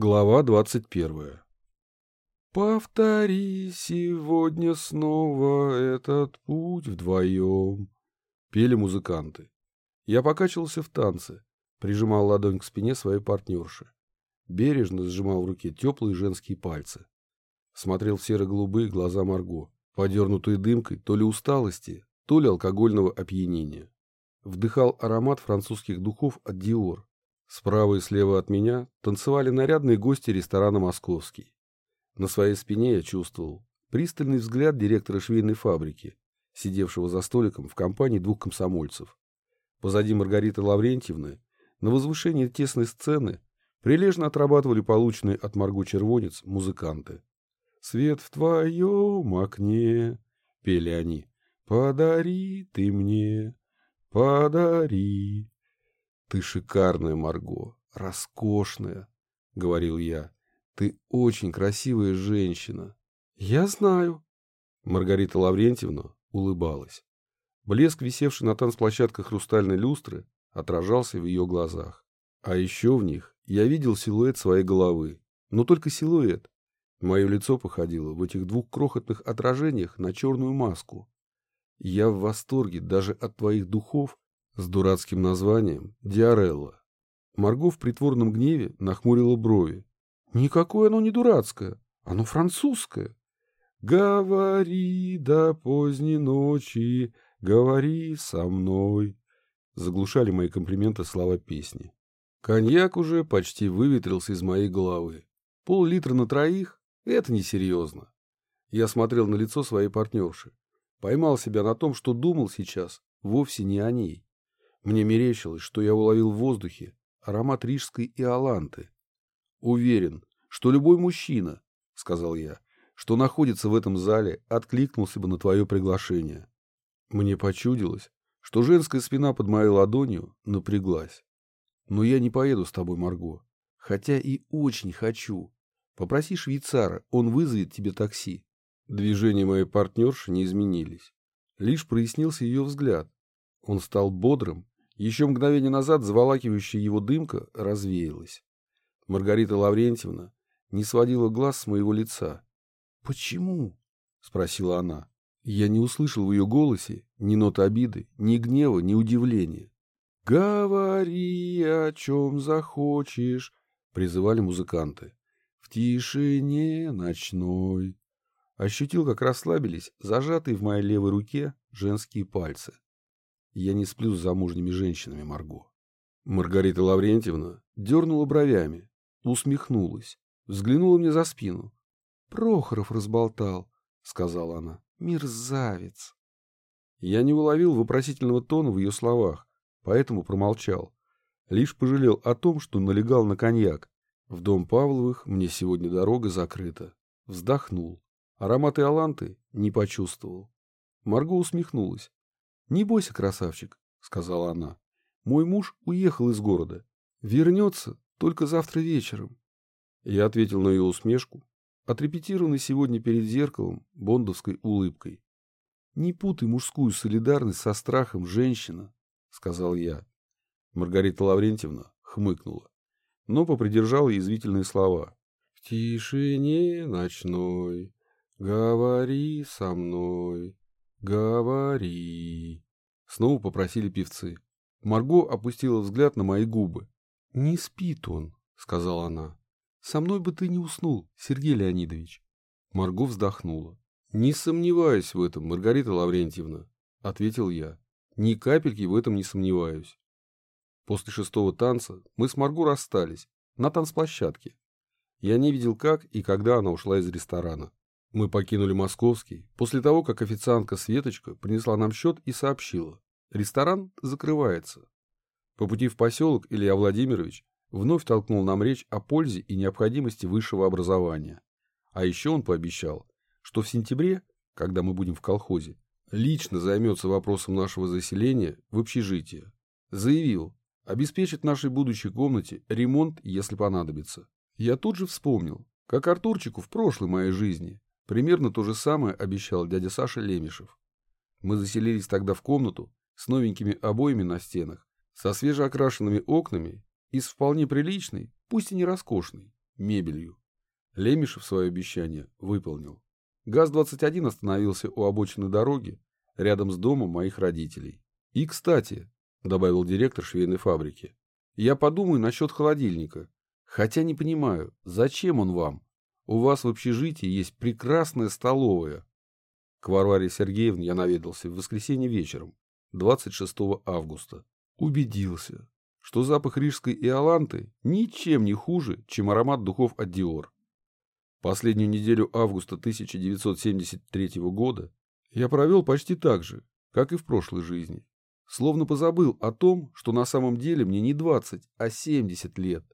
Глава двадцать первая «Повтори сегодня снова этот путь вдвоем», — пели музыканты. Я покачивался в танце, прижимал ладонь к спине своей партнерши. Бережно сжимал в руке теплые женские пальцы. Смотрел в серо-голубые глаза Марго, подернутые дымкой то ли усталости, то ли алкогольного опьянения. Вдыхал аромат французских духов от Диор. Справа и слева от меня танцевали нарядные гости ресторана «Московский». На своей спине я чувствовал пристальный взгляд директора швейной фабрики, сидевшего за столиком в компании двух комсомольцев. Позади Маргариты Лаврентьевны, на возвышении тесной сцены, прилежно отрабатывали полученные от Маргу червонец музыканты. «Свет в твоем окне», — пели они, — «подари ты мне, подари». «Ты шикарная, Марго, роскошная», — говорил я. Ты очень красивая женщина. Я знаю. Маргарита Лаврентьевна улыбалась. Блеск, висевший на танцплощадках хрустальной люстры, отражался в ее глазах. А еще в них я видел силуэт своей головы. Но только силуэт. Мое лицо походило в этих двух крохотных отражениях на черную маску. Я в восторге даже от твоих духов с дурацким названием «Диарелла». Марго в притворном гневе нахмурила брови, Никакое оно не дурацкое, оно французское. «Говори до поздней ночи, говори со мной», — заглушали мои комплименты слова песни. Коньяк уже почти выветрился из моей головы. Пол-литра на троих — это несерьезно. Я смотрел на лицо своей партнерши. Поймал себя на том, что думал сейчас вовсе не о ней. Мне мерещилось, что я уловил в воздухе аромат рижской иоланты, Уверен, что любой мужчина, — сказал я, — что находится в этом зале, откликнулся бы на твое приглашение. Мне почудилось, что женская спина под моей ладонью напряглась. Но я не поеду с тобой, Марго, хотя и очень хочу. Попроси швейцара, он вызовет тебе такси. Движения моей партнерши не изменились. Лишь прояснился ее взгляд. Он стал бодрым, еще мгновение назад заволакивающая его дымка развеялась. Маргарита Лаврентьевна не сводила глаз с моего лица. «Почему?» — спросила она. Я не услышал в ее голосе ни ноты обиды, ни гнева, ни удивления. «Говори, о чем захочешь», — призывали музыканты. «В тишине ночной». Ощутил, как расслабились зажатые в моей левой руке женские пальцы. Я не сплю с замужними женщинами, Марго. Маргарита Лаврентьевна дернула бровями, усмехнулась, взглянула мне за спину. «Прохоров разболтал», — сказала она. «Мерзавец». Я не уловил вопросительного тона в ее словах, поэтому промолчал. Лишь пожалел о том, что налегал на коньяк. В дом Павловых мне сегодня дорога закрыта. Вздохнул. Ароматы Аланты не почувствовал. Марго усмехнулась. «Не бойся, красавчик», — сказала она. «Мой муж уехал из города. Вернется, только завтра вечером. Я ответил на ее усмешку, отрепетированной сегодня перед зеркалом бондовской улыбкой. «Не путай мужскую солидарность со страхом, женщина», — сказал я. Маргарита Лаврентьевна хмыкнула, но попридержала язвительные слова. «В тишине ночной говори со мной, говори». Снова попросили певцы. Марго опустила взгляд на мои губы. «Не спит он», — сказала она. «Со мной бы ты не уснул, Сергей Леонидович». Марго вздохнула. «Не сомневаюсь в этом, Маргарита Лаврентьевна», — ответил я. «Ни капельки в этом не сомневаюсь». После шестого танца мы с Марго расстались на танцплощадке. Я не видел, как и когда она ушла из ресторана. Мы покинули Московский после того, как официантка Светочка принесла нам счет и сообщила. Ресторан закрывается. По пути в поселок Илья Владимирович вновь толкнул нам речь о пользе и необходимости высшего образования. А еще он пообещал, что в сентябре, когда мы будем в колхозе, лично займется вопросом нашего заселения в общежитие. Заявил, обеспечит нашей будущей комнате ремонт, если понадобится. Я тут же вспомнил, как Артурчику в прошлой моей жизни примерно то же самое обещал дядя Саша Лемешев. Мы заселились тогда в комнату с новенькими обоями на стенах, со свежеокрашенными окнами и с вполне приличной, пусть и не роскошной, мебелью. Лемешев свое обещание выполнил. ГАЗ-21 остановился у обочины дороги, рядом с домом моих родителей. И, кстати, добавил директор швейной фабрики, я подумаю насчет холодильника. Хотя не понимаю, зачем он вам? У вас в общежитии есть прекрасная столовая. К Варваре Сергеевне я наведался в воскресенье вечером, 26 августа. Убедился, что запах рижской иоланты ничем не хуже, чем аромат духов от Диор. Последнюю неделю августа 1973 года я провел почти так же, как и в прошлой жизни. Словно позабыл о том, что на самом деле мне не 20, а 70 лет.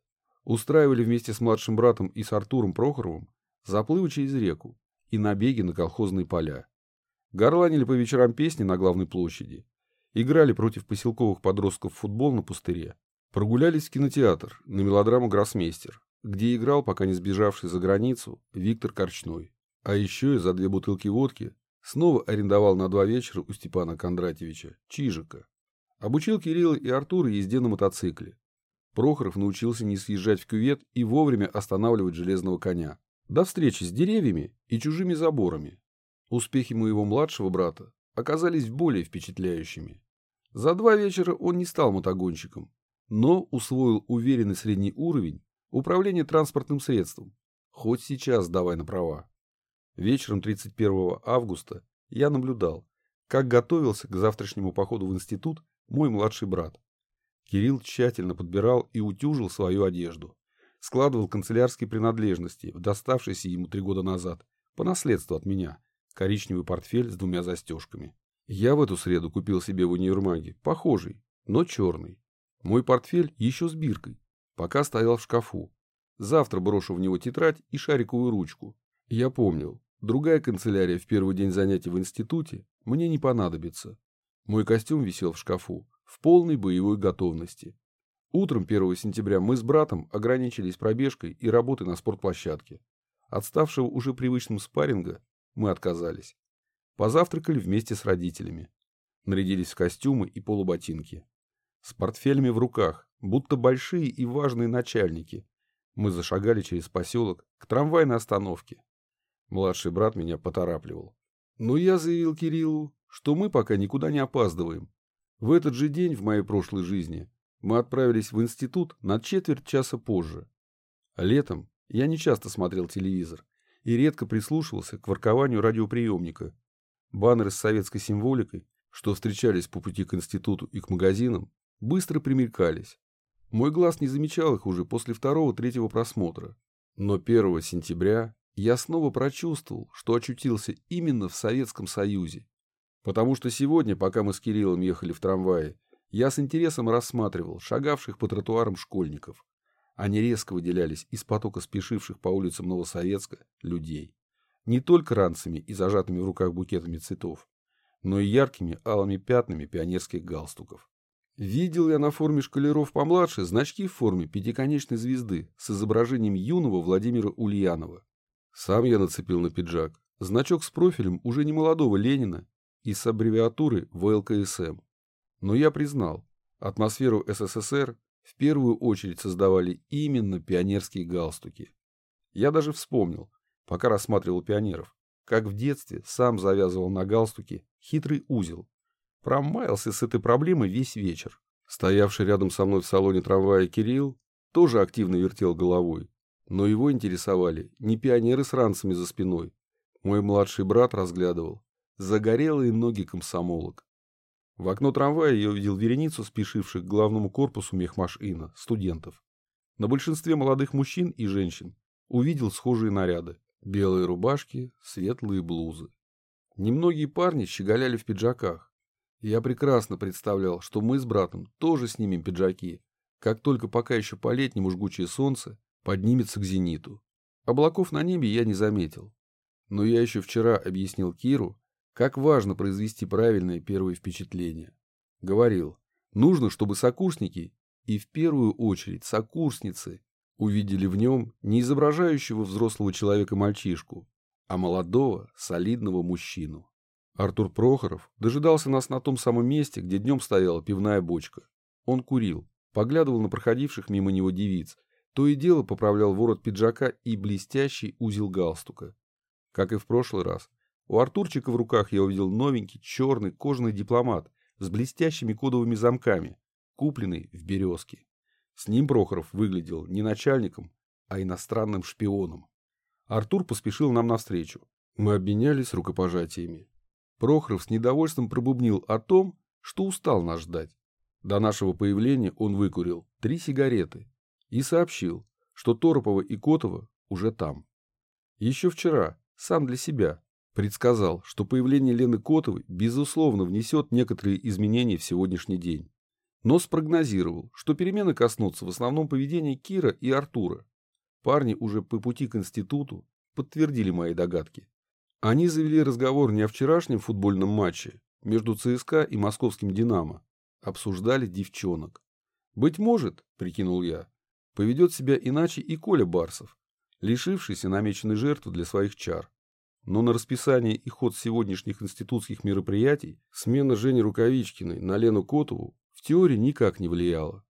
Устраивали вместе с младшим братом и с Артуром Прохоровым заплывы через реку и набеги на колхозные поля. Горланили по вечерам песни на главной площади. Играли против поселковых подростков в футбол на пустыре. Прогулялись в кинотеатр на мелодраму «Гроссмейстер», где играл, пока не сбежавший за границу, Виктор Корчной. А еще и за две бутылки водки снова арендовал на два вечера у Степана Кондратьевича Чижика. Обучил Кирилла и Артура езде на мотоцикле. Прохоров научился не съезжать в кювет и вовремя останавливать железного коня. До встречи с деревьями и чужими заборами. Успехи моего младшего брата оказались более впечатляющими. За два вечера он не стал мотогонщиком, но усвоил уверенный средний уровень управления транспортным средством. Хоть сейчас давай на права. Вечером 31 августа я наблюдал, как готовился к завтрашнему походу в институт мой младший брат. Кирилл тщательно подбирал и утюжил свою одежду. Складывал канцелярские принадлежности, доставшиеся ему три года назад, по наследству от меня, коричневый портфель с двумя застежками. Я в эту среду купил себе в универмаге, похожий, но черный. Мой портфель еще с биркой, пока стоял в шкафу. Завтра брошу в него тетрадь и шариковую ручку. Я помнил, другая канцелярия в первый день занятий в институте мне не понадобится. Мой костюм висел в шкафу, в полной боевой готовности. Утром 1 сентября мы с братом ограничились пробежкой и работой на спортплощадке. Отставшего уже привычным спарринга мы отказались. Позавтракали вместе с родителями. Нарядились в костюмы и полуботинки. С портфелями в руках, будто большие и важные начальники. Мы зашагали через поселок к трамвайной остановке. Младший брат меня поторапливал. Но я заявил Кириллу, что мы пока никуда не опаздываем, в этот же день в моей прошлой жизни мы отправились в институт на четверть часа позже. Летом я не часто смотрел телевизор и редко прислушивался к воркованию радиоприемника. Баннеры с советской символикой, что встречались по пути к институту и к магазинам, быстро примелькались. Мой глаз не замечал их уже после второго-третьего просмотра. Но 1 сентября я снова прочувствовал, что очутился именно в Советском Союзе. Потому что сегодня, пока мы с Кириллом ехали в трамвае, я с интересом рассматривал шагавших по тротуарам школьников. Они резко выделялись из потока спешивших по улицам Новосоветска людей. Не только ранцами и зажатыми в руках букетами цветов, но и яркими алыми пятнами пионерских галстуков. Видел я на форме шкалеров помладше значки в форме пятиконечной звезды с изображением юного Владимира Ульянова. Сам я нацепил на пиджак значок с профилем уже не молодого Ленина и с аббревиатуры ВЛКСМ. Но я признал, атмосферу СССР в первую очередь создавали именно пионерские галстуки. Я даже вспомнил, пока рассматривал пионеров, как в детстве сам завязывал на галстуке хитрый узел. Промаялся с этой проблемой весь вечер. Стоявший рядом со мной в салоне трамвая Кирилл тоже активно вертел головой, но его интересовали не пионеры с ранцами за спиной. Мой младший брат разглядывал загорелые ноги комсомолок. В окно трамвая я увидел вереницу спешивших к главному корпусу мехмаш-ина, студентов. На большинстве молодых мужчин и женщин увидел схожие наряды. Белые рубашки, светлые блузы. Немногие парни щеголяли в пиджаках. Я прекрасно представлял, что мы с братом тоже снимем пиджаки, как только пока еще по-летнему жгучее солнце поднимется к зениту. Облаков на небе я не заметил. Но я еще вчера объяснил Киру, как важно произвести правильное первое впечатление. Говорил, нужно, чтобы сокурсники, и в первую очередь сокурсницы, увидели в нем не изображающего взрослого человека мальчишку, а молодого, солидного мужчину. Артур Прохоров дожидался нас на том самом месте, где днем стояла пивная бочка. Он курил, поглядывал на проходивших мимо него девиц, то и дело поправлял ворот пиджака и блестящий узел галстука. Как и в прошлый раз, у Артурчика в руках я увидел новенький черный кожаный дипломат с блестящими кодовыми замками, купленный в «Березке». С ним Прохоров выглядел не начальником, а иностранным шпионом. Артур поспешил нам навстречу. Мы обменялись рукопожатиями. Прохоров с недовольством пробубнил о том, что устал нас ждать. До нашего появления он выкурил три сигареты и сообщил, что Торопова и Котова уже там. Еще вчера, сам для себя, предсказал, что появление Лены Котовой безусловно внесет некоторые изменения в сегодняшний день. Но спрогнозировал, что перемены коснутся в основном поведения Кира и Артура. Парни уже по пути к институту подтвердили мои догадки. Они завели разговор не о вчерашнем футбольном матче между ЦСКА и московским «Динамо». Обсуждали девчонок. «Быть может, — прикинул я, — поведет себя иначе и Коля Барсов, лишившийся намеченной жертвы для своих чар. Но на расписание и ход сегодняшних институтских мероприятий смена Жени Рукавичкиной на Лену Котову в теории никак не влияла.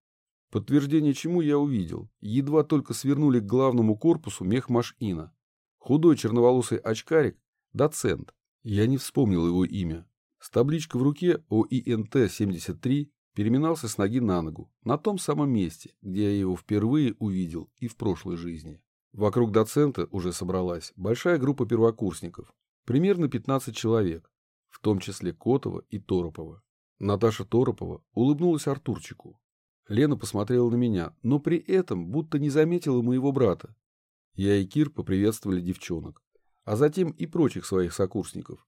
Подтверждение чему я увидел, едва только свернули к главному корпусу мехмашина. Худой черноволосый очкарик, доцент, я не вспомнил его имя, с табличкой в руке ОИНТ-73 переминался с ноги на ногу, на том самом месте, где я его впервые увидел и в прошлой жизни. Вокруг доцента уже собралась большая группа первокурсников, примерно 15 человек, в том числе Котова и Торопова. Наташа Торопова улыбнулась Артурчику. Лена посмотрела на меня, но при этом будто не заметила моего брата. Я и Кир поприветствовали девчонок, а затем и прочих своих сокурсников.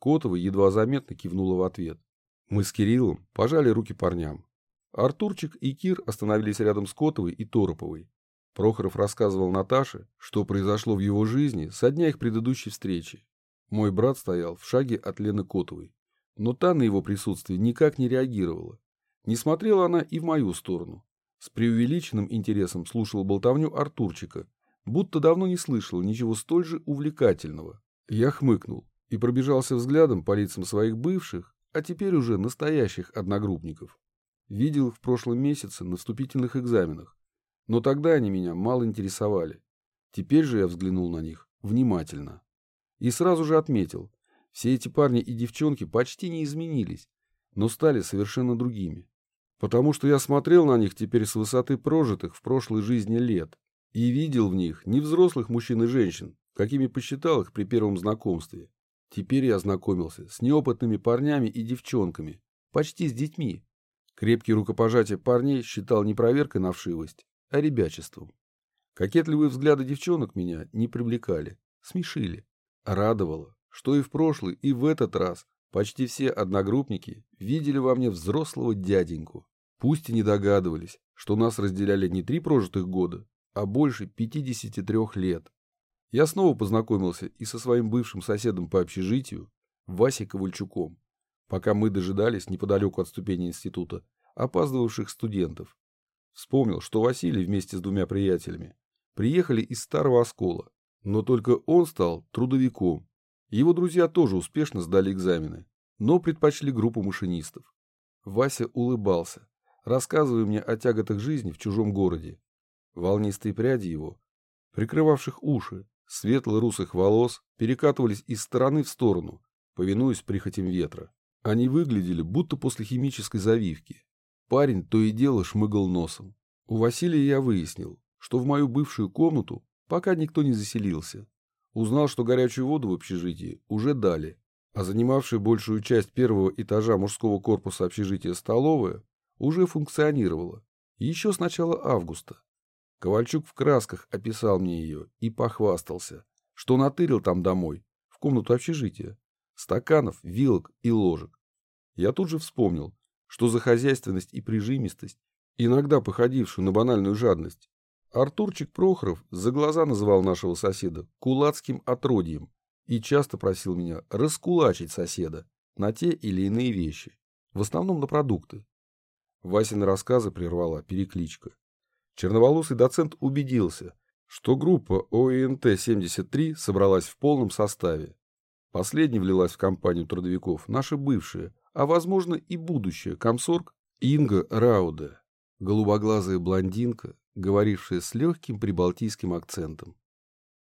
Котова едва заметно кивнула в ответ. Мы с Кириллом пожали руки парням. Артурчик и Кир остановились рядом с Котовой и Тороповой. Прохоров рассказывал Наташе, что произошло в его жизни со дня их предыдущей встречи. Мой брат стоял в шаге от Лены Котовой, но та на его присутствие никак не реагировала. Не смотрела она и в мою сторону. С преувеличенным интересом слушала болтовню Артурчика, будто давно не слышала ничего столь же увлекательного. Я хмыкнул и пробежался взглядом по лицам своих бывших, а теперь уже настоящих одногруппников. Видел их в прошлом месяце на вступительных экзаменах. Но тогда они меня мало интересовали. Теперь же я взглянул на них внимательно. И сразу же отметил, все эти парни и девчонки почти не изменились, но стали совершенно другими. Потому что я смотрел на них теперь с высоты прожитых в прошлой жизни лет и видел в них не взрослых мужчин и женщин, какими посчитал их при первом знакомстве. Теперь я ознакомился с неопытными парнями и девчонками, почти с детьми. Крепкие рукопожатия парней считал не проверкой на вшивость, а ребячеством. Кокетливые взгляды девчонок меня не привлекали, смешили. Радовало, что и в прошлый, и в этот раз почти все одногруппники видели во мне взрослого дяденьку. Пусть и не догадывались, что нас разделяли не три прожитых года, а больше 53 лет. Я снова познакомился и со своим бывшим соседом по общежитию, Васей Ковальчуком, пока мы дожидались неподалеку от ступени института опаздывавших студентов. Вспомнил, что Василий вместе с двумя приятелями приехали из Старого Оскола, но только он стал трудовиком. Его друзья тоже успешно сдали экзамены, но предпочли группу машинистов. Вася улыбался, рассказывая мне о тяготах жизни в чужом городе. Волнистые пряди его, прикрывавших уши, светло-русых волос, перекатывались из стороны в сторону, повинуясь прихотям ветра. Они выглядели будто после химической завивки. Парень то и дело шмыгал носом. У Василия я выяснил, что в мою бывшую комнату пока никто не заселился. Узнал, что горячую воду в общежитии уже дали, а занимавшая большую часть первого этажа мужского корпуса общежития столовая уже функционировала. Еще с начала августа. Ковальчук в красках описал мне ее и похвастался, что натырил там домой, в комнату общежития, стаканов, вилок и ложек. Я тут же вспомнил, что за хозяйственность и прижимистость, иногда походившую на банальную жадность, Артурчик Прохоров за глаза называл нашего соседа кулацким отродьем и часто просил меня раскулачить соседа на те или иные вещи, в основном на продукты. Васины рассказы прервала перекличка. Черноволосый доцент убедился, что группа ОИНТ-73 собралась в полном составе. Последней влилась в компанию трудовиков наша бывшая, а, возможно, и будущая комсорг Инга Рауде. Голубоглазая блондинка, говорившая с легким прибалтийским акцентом.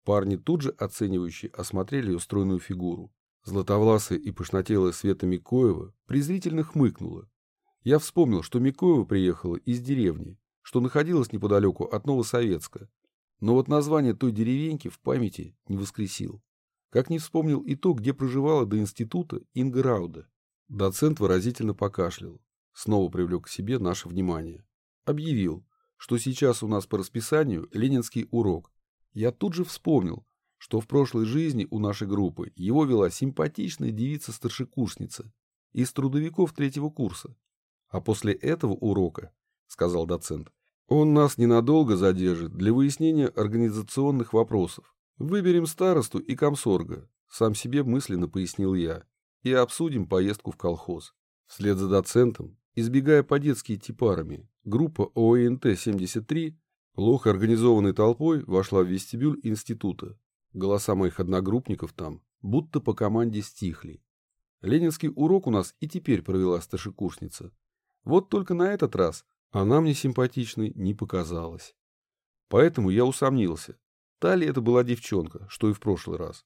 Парни тут же оценивающие осмотрели ее стройную фигуру. Златовласая и пышнотелая Света Микоева презрительно хмыкнула. Я вспомнил, что Микоева приехала из деревни, что находилась неподалеку от Новосоветска. Но вот название той деревеньки в памяти не воскресил. Как не вспомнил и то, где проживала до института Инга Рауда. Доцент выразительно покашлял. Снова привлек к себе наше внимание. Объявил, что сейчас у нас по расписанию ленинский урок. Я тут же вспомнил, что в прошлой жизни у нашей группы его вела симпатичная девица-старшекурсница из трудовиков третьего курса. А после этого урока, сказал доцент, он нас ненадолго задержит для выяснения организационных вопросов. Выберем старосту и комсорга, сам себе мысленно пояснил я, и обсудим поездку в колхоз. Вслед за доцентом, избегая по-детски идти парами, группа ОНТ-73 плохо организованной толпой вошла в вестибюль института. Голоса моих одногруппников там будто по команде стихли. Ленинский урок у нас и теперь провела старшекурсница. Вот только на этот раз она мне симпатичной не показалась. Поэтому я усомнился, та ли это была девчонка, что и в прошлый раз.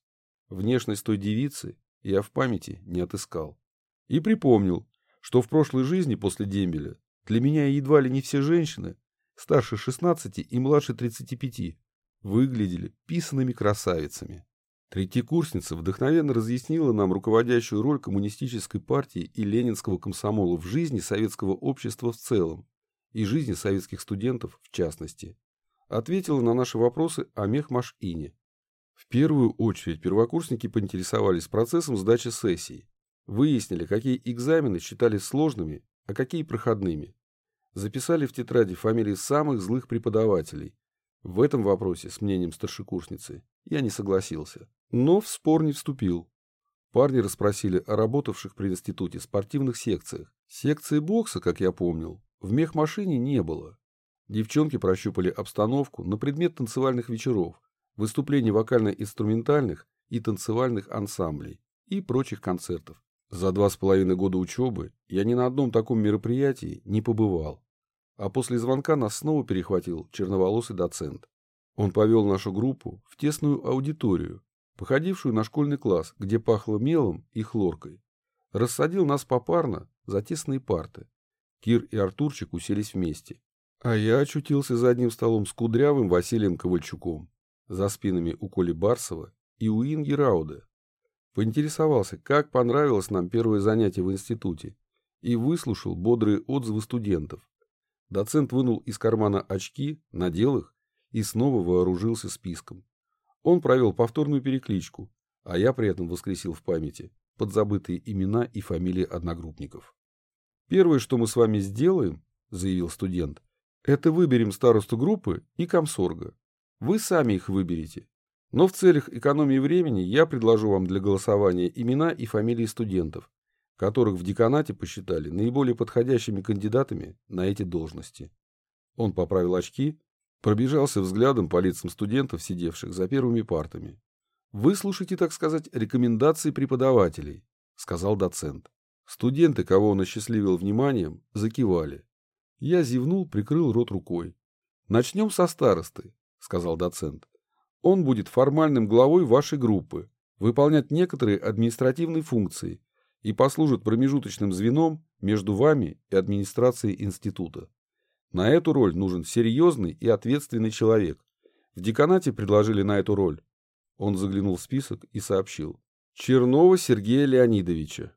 Внешность той девицы я в памяти не отыскал. И припомнил, что в прошлой жизни после дембеля для меня едва ли не все женщины, старше 16 и младше 35, выглядели писанными красавицами. Третьекурсница вдохновенно разъяснила нам руководящую роль коммунистической партии и ленинского комсомола в жизни советского общества в целом и жизни советских студентов в частности. Ответила на наши вопросы о Мехмаш-Ине. В первую очередь первокурсники поинтересовались процессом сдачи сессий, выяснили, какие экзамены считали сложными, а какие проходными. Записали в тетради фамилии самых злых преподавателей. В этом вопросе с мнением старшекурсницы я не согласился. Но в спор не вступил. Парни расспросили о работавших при институте спортивных секциях. Секции бокса, как я помнил, в мехмашине не было. Девчонки прощупали обстановку на предмет танцевальных вечеров, выступлений вокально-инструментальных и танцевальных ансамблей и прочих концертов. За два с половиной года учебы я ни на одном таком мероприятии не побывал. А после звонка нас снова перехватил черноволосый доцент. Он повел нашу группу в тесную аудиторию, походившую на школьный класс, где пахло мелом и хлоркой. Рассадил нас попарно за тесные парты. Кир и Артурчик уселись вместе. А я очутился за одним столом с кудрявым Василием Ковальчуком, за спинами у Коли Барсова и у Инги Рауда. Поинтересовался, как понравилось нам первое занятие в институте, и выслушал бодрые отзывы студентов. Доцент вынул из кармана очки, надел их и снова вооружился списком. Он провел повторную перекличку, а я при этом воскресил в памяти подзабытые имена и фамилии одногруппников. «Первое, что мы с вами сделаем, — заявил студент, — это выберем старосту группы и комсорга. Вы сами их выберете. Но в целях экономии времени я предложу вам для голосования имена и фамилии студентов, которых в деканате посчитали наиболее подходящими кандидатами на эти должности. Он поправил очки Пробежался взглядом по лицам студентов, сидевших за первыми партами. «Выслушайте, так сказать, рекомендации преподавателей», — сказал доцент. Студенты, кого он осчастливил вниманием, закивали. Я зевнул, прикрыл рот рукой. «Начнем со старосты», — сказал доцент. «Он будет формальным главой вашей группы, выполнять некоторые административные функции и послужит промежуточным звеном между вами и администрацией института. На эту роль нужен серьезный и ответственный человек. В деканате предложили на эту роль. Он заглянул в список и сообщил. Чернова Сергея Леонидовича.